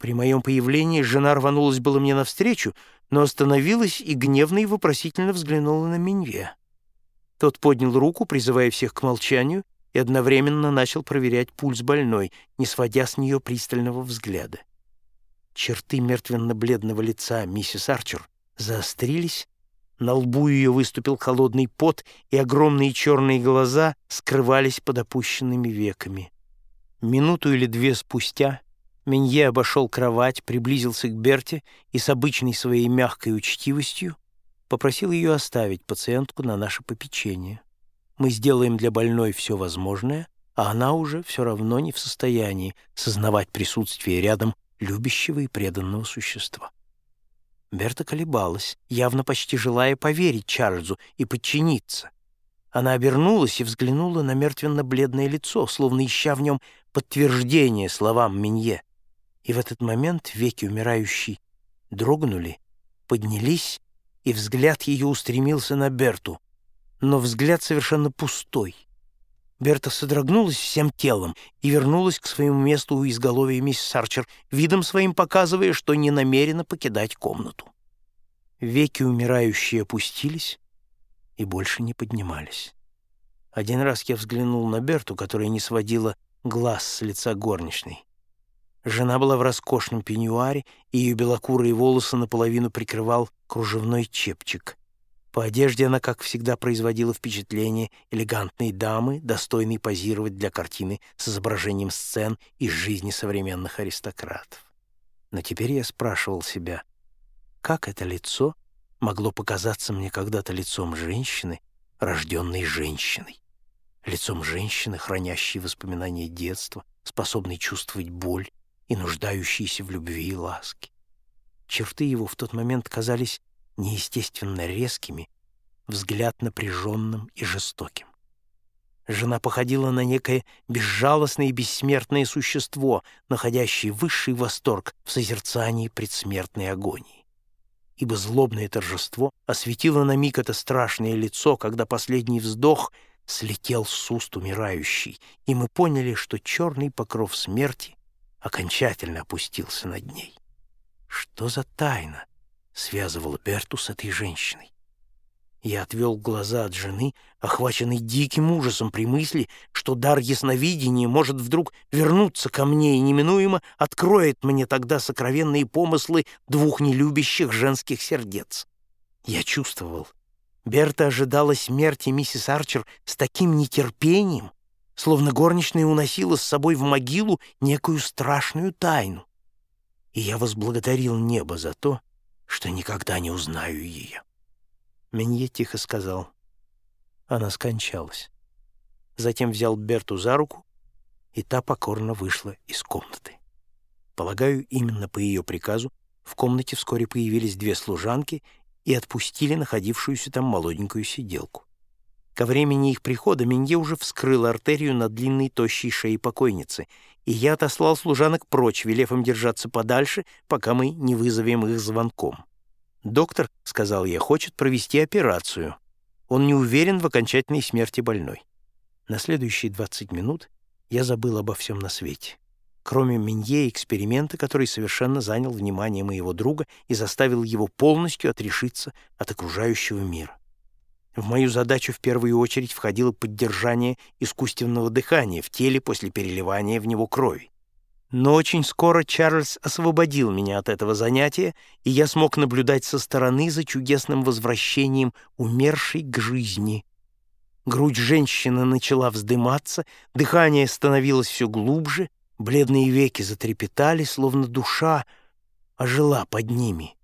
При моем появлении жена рванулась было мне навстречу, но остановилась и гневно и вопросительно взглянула на Минье. Тот поднял руку, призывая всех к молчанию, и одновременно начал проверять пульс больной, не сводя с нее пристального взгляда. Черты мертвенно-бледного лица миссис Арчер заострились, на лбу ее выступил холодный пот, и огромные черные глаза скрывались под опущенными веками. Минуту или две спустя Менье обошел кровать, приблизился к Берте и с обычной своей мягкой учтивостью попросил ее оставить пациентку на наше попечение. Мы сделаем для больной все возможное, а она уже все равно не в состоянии сознавать присутствие рядом любящего и преданного существа. Берта колебалась, явно почти желая поверить Чарльзу и подчиниться. Она обернулась и взглянула на мертвенно-бледное лицо, словно ища в нем подтверждение словам Минье. И в этот момент веки умирающей дрогнули, поднялись, и взгляд ее устремился на Берту, но взгляд совершенно пустой. Берта содрогнулась всем телом и вернулась к своему месту у изголовья мисс Арчер, видом своим показывая, что не намерена покидать комнату. Веки умирающие опустились и больше не поднимались. Один раз я взглянул на Берту, которая не сводила глаз с лица горничной. Жена была в роскошном пеньюаре, и ее белокурые волосы наполовину прикрывал кружевной чепчик. По одежде она, как всегда, производила впечатление элегантной дамы, достойной позировать для картины с изображением сцен из жизни современных аристократов. Но теперь я спрашивал себя, как это лицо могло показаться мне когда-то лицом женщины, рожденной женщиной? Лицом женщины, хранящей воспоминания детства, способной чувствовать боль и нуждающейся в любви и ласке. Черты его в тот момент казались неестественно резкими, взгляд напряженным и жестоким. Жена походила на некое безжалостное и бессмертное существо, находящее высший восторг в созерцании предсмертной агонии. Ибо злобное торжество осветило на миг это страшное лицо, когда последний вздох слетел с уст умирающий, и мы поняли, что черный покров смерти окончательно опустился над ней. Что за тайна связывал Берту с этой женщиной. Я отвел глаза от жены, охваченный диким ужасом при мысли, что дар ясновидения может вдруг вернуться ко мне и неминуемо откроет мне тогда сокровенные помыслы двух нелюбящих женских сердец. Я чувствовал. Берта ожидала смерти миссис Арчер с таким нетерпением, словно горничная уносила с собой в могилу некую страшную тайну. И я возблагодарил небо за то, что никогда не узнаю ее. Менье тихо сказал. Она скончалась. Затем взял Берту за руку, и та покорно вышла из комнаты. Полагаю, именно по ее приказу в комнате вскоре появились две служанки и отпустили находившуюся там молоденькую сиделку. Ко времени их прихода Менье уже вскрыл артерию на длинной тощей шее покойницы, и я отослал служанок прочь, велев им держаться подальше, пока мы не вызовем их звонком. «Доктор», — сказал я, — «хочет провести операцию. Он не уверен в окончательной смерти больной». На следующие 20 минут я забыл обо всем на свете. Кроме Минье эксперимента, который совершенно занял внимание моего друга и заставил его полностью отрешиться от окружающего мира. В мою задачу в первую очередь входило поддержание искусственного дыхания в теле после переливания в него крови. Но очень скоро Чарльз освободил меня от этого занятия, и я смог наблюдать со стороны за чудесным возвращением умершей к жизни. Грудь женщины начала вздыматься, дыхание становилось все глубже, бледные веки затрепетали, словно душа ожила под ними.